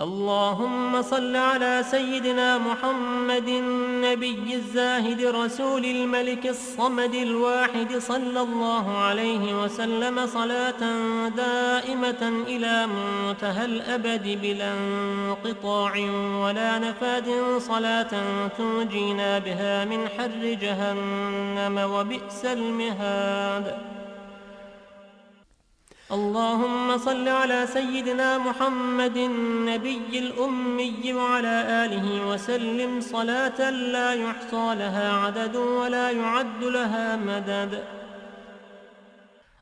اللهم صل على سيدنا محمد النبي الزاهد رسول الملك الصمد الواحد صلى الله عليه وسلم صلاة دائمة إلى منتهى الأبد بلا انقطاع ولا نفاد صلاة تنجينا بها من حر جهنم وبئس المهاد. اللهم صل على سيدنا محمد النبي الأمي وعلى آله وسلم. صلاة لا يحصى لها عدد ولا يعد لها مدد.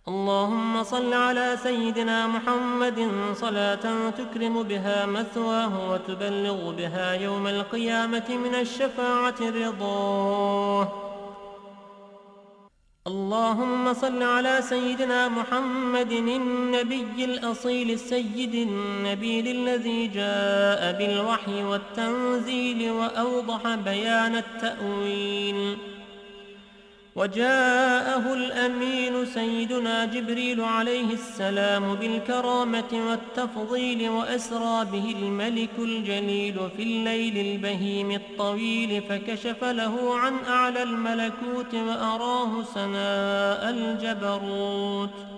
اللهم صل على سيدنا محمد صلاة تكرم بها مثواه وتبلغ بها يوم القيامة من الشفاعة رضاه. اللهم صل على سيدنا محمد النبي الأصيل السيد النبيل الذي جاء بالوحي والتنزيل وأوضح بيان التأويل. وجاءه الأمين سيدنا جبريل عليه السلام بالكرامة والتفضيل وأسرى به الملك الجليل في الليل البهيم الطويل فكشف له عن أعلى الملكوت وأراه سناء الجبروت.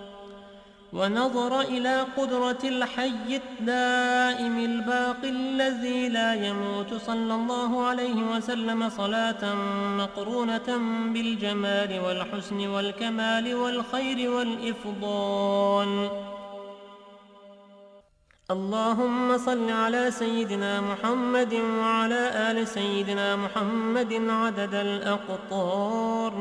ونظر إلى قدرة الحي الدائم الباقي الذي لا يموت صلى الله عليه وسلم صلاة مقرونة بالجمال والحسن والكمال والخير والإفضال. اللهم صل على سيدنا محمد وعلى آل سيدنا محمد عدد الأقطار.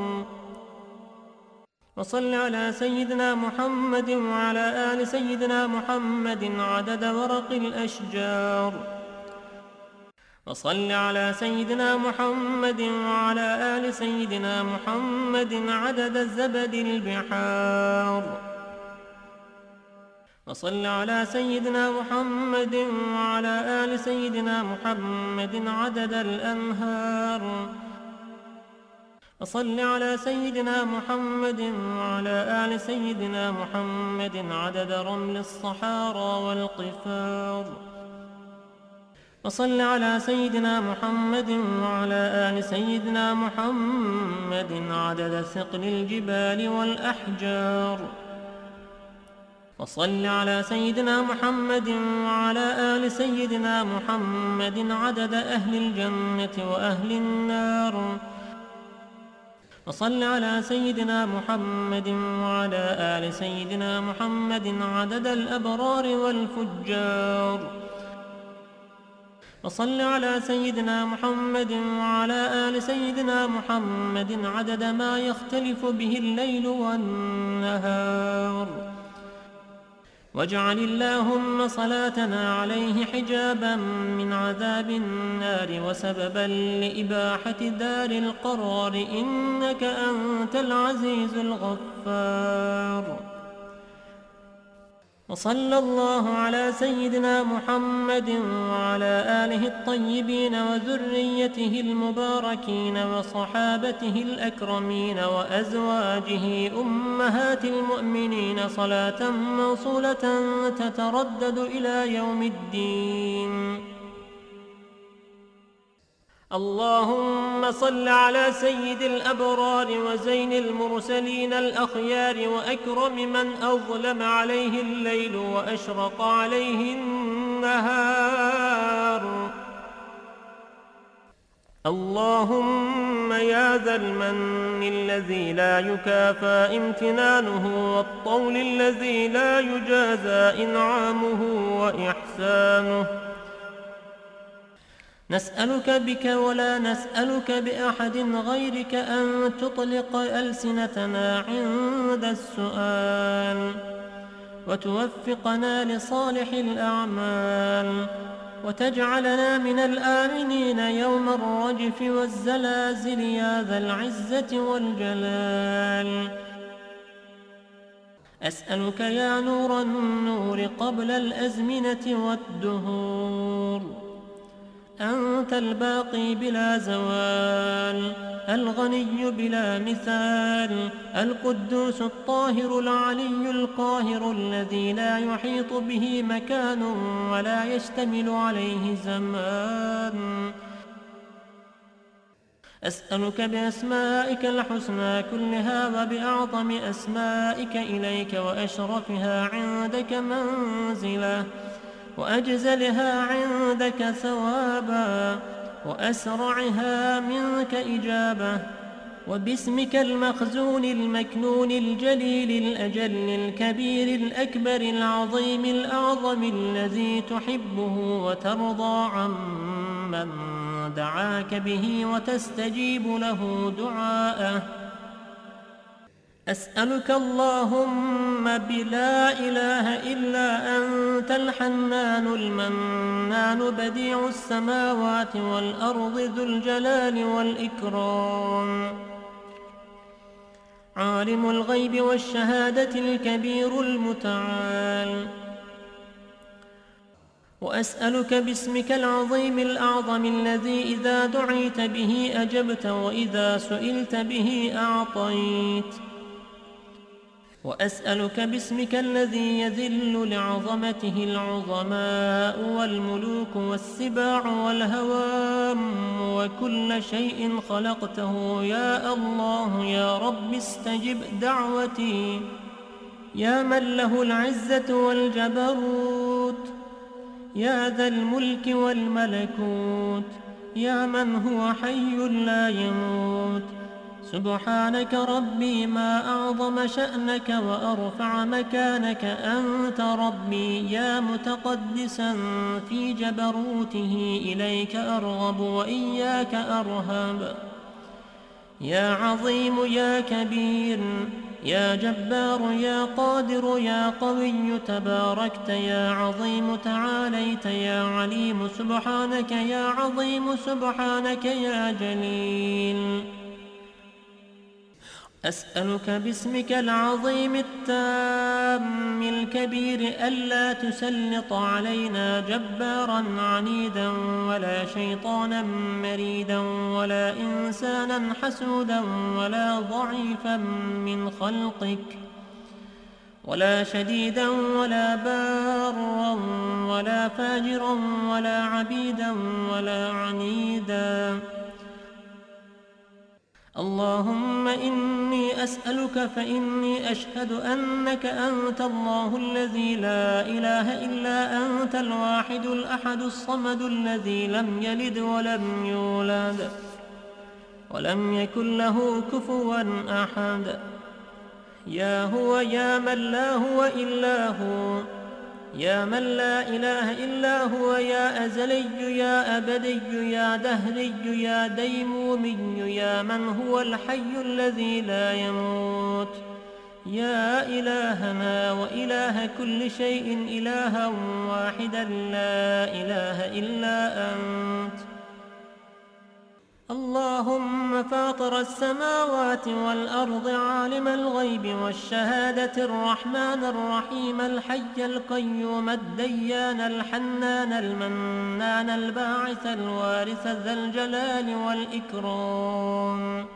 وصل على سيدنا محمد وعلى آل سيدنا محمد عدد ورق الأشجار. وصل على سيدنا محمد وعلى آل سيدنا محمد عدد زبد البحار. وصل على سيدنا محمد وعلى آل سيدنا محمد عدد الأنهار. وصل على سيدنا محمد وعلى آل سيدنا محمد عدد رمل الصحارى والقفار. وصل على سيدنا محمد وعلى آل سيدنا محمد عدد ثقل الجبال والأحجار. وصل على سيدنا محمد وعلى آل سيدنا محمد عدد أهل الجنة وأهل النار. وصل على سيدنا محمد وعلى آل سيدنا محمد عدد الأبرار والفجار. وصل على سيدنا محمد وعلى آل سيدنا محمد عدد ما يختلف به الليل والنهار. واجعل اللهم صلاتنا عليه حجابا من عذاب النار وسببا لإباحة دار القرار إنك أنت العزيز الغفار. وصلى الله على سيدنا محمد وعلى آله الطيبين وذريته المباركين وصحابته الأكرمين وأزواجه أمهات المؤمنين صلاة موصولة تتردد إلى يوم الدين. اللهم صل على سيد الأبرار وزين المرسلين الأخيار وأكرم من أظلم عليه الليل وأشرق عليه النهار. اللهم يا ذا المن الذي لا يكافى امتنانه والطول الذي لا يجازى إنعامه وإحسانه. نسألك بك ولا نسألك بأحد غيرك أن تطلق ألسنتنا عند السؤال وتوفقنا لصالح الأعمال وتجعلنا من الآمنين يوم الرجف والزلازل يا ذا العزة والجلال. أسألك يا نور النور قبل الأزمنة والدهور. أنت الباقي بلا زوال الغني بلا مثال القدوس الطاهر العلي القاهر الذي لا يحيط به مكان ولا يشتمل عليه زمان. أسألك بأسمائك الحسنى كلها وبأعظم أسمائك إليك وأشرفها عندك منزلا وأجزلها عندك ثوابا وأسرعها منك إجابة وباسمك المخزون المكنون الجليل الأجل الكبير الأكبر العظيم الأعظم الذي تحبه وترضى عمن دعاك به وتستجيب له دعاءه أسألك اللهم بلا إله إلا أنت الحنان المنان بديع السماوات والأرض ذو الجلال والإكرام. عالم الغيب والشهادة الكبير المتعال. وأسألك باسمك العظيم الأعظم الذي إذا دعيت به أجبت وإذا سئلت به أعطيت. وأسألك باسمك الذي يذل لعظمته العظماء والملوك والسباع والهوام وكل شيء خلقته. يا الله يا رب استجب دعوتي. يا من له العزة والجبروت. يا ذا الملك والملكوت. يا من هو حي لا يموت. سبحانك ربي ما أعظم شأنك وأرفع مكانك أنت ربي يا متقدسا في جبروته إليك أرغب وإياك أرهب يا عظيم يا كبير يا جبار يا قادر يا قوي تباركت يا عظيم تعاليت يا عليم سبحانك يا عظيم سبحانك يا جليل أسألك باسمك العظيم التام الكبير ألا تسلط علينا جبارا عنيدا ولا شيطانا مريدا ولا إنسانا حسودا ولا ضعيفا من خلقك ولا شديدا ولا بارا ولا فاجرا ولا عبيدا ولا عنيدا اللهم إني أسألك فإني أشهد أنك أنت الله الذي لا إله إلا أنت الواحد الأحد الصمد الذي لم يلد ولم يولد ولم يكن له كفوا أحد يا هو يا من لا هو إلا هو يا من لا إله إلا هو يا أزلي يا أبدي يا دهري يا ديمومي يا من هو الحي الذي لا يموت. يا إلهنا وإله كل شيء إلها واحدا لا إله إلا أنت. اللهم فاطر السماوات والأرض عالم الغيب والشهادة الرحمن الرحيم الحي القيوم الديان الحنان المنان الباعث الوارث ذا الجلال والإكرام.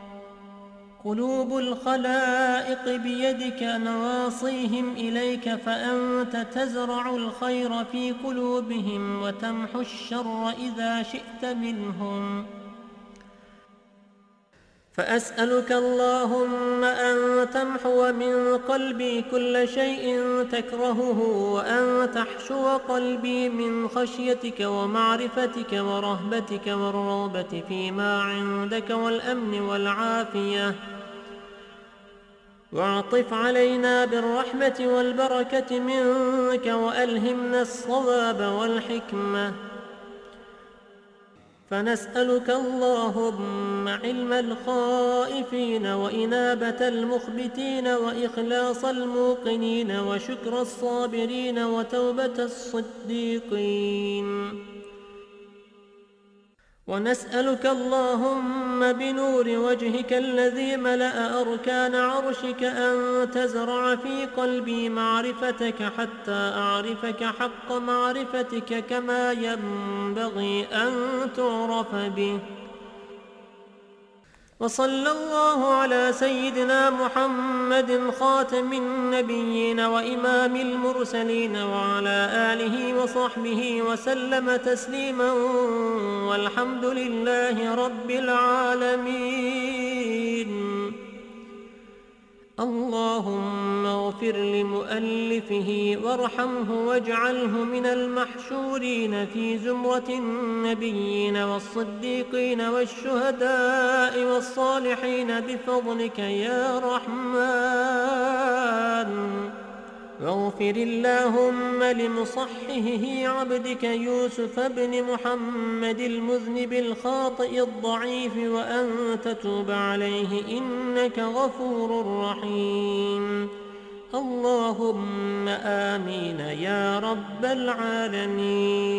قلوب الخلائق بيدك نواصيهم إليك فأنت تزرع الخير في قلوبهم وتمحو الشر إذا شئت منهم. فأسألك اللهم أن تمحو من قلبي كل شيء تكرهه وأن تحشو قلبي من خشيتك ومعرفتك ورهبتك والرغبة فيما عندك والأمن والعافية. واعطف علينا بالرحمة والبركة منك وألهمنا الصواب والحكمة. فنسألك اللهم علم الخائفين وإنابة المخبتين وإخلاص الموقنين وشكر الصابرين وتوبة الصديقين. ونسألك اللهم بنور وجهك الذي ملأ أركان عرشك أن تزرع في قلبي معرفتك حتى أعرفك حق معرفتك كما ينبغي أن تعرف به. وصلى الله على سيدنا محمد خاتم النبيين وإمام المرسلين وعلى آله وصحبه وسلم تسليما والحمد لله رب العالمين. اللهم اغفر لمؤلفه وارحمه واجعله من المحشورين في زمرة النبيين والصديقين والشهداء والصالحين بفضلك يا رحمن. واغفر اللهم لمصححه عبدك يوسف بن محمد المذنب الخاطئ الضعيف وأن تتوب عليه إنك غفور رحيم. اللهم آمين يا رب العالمين.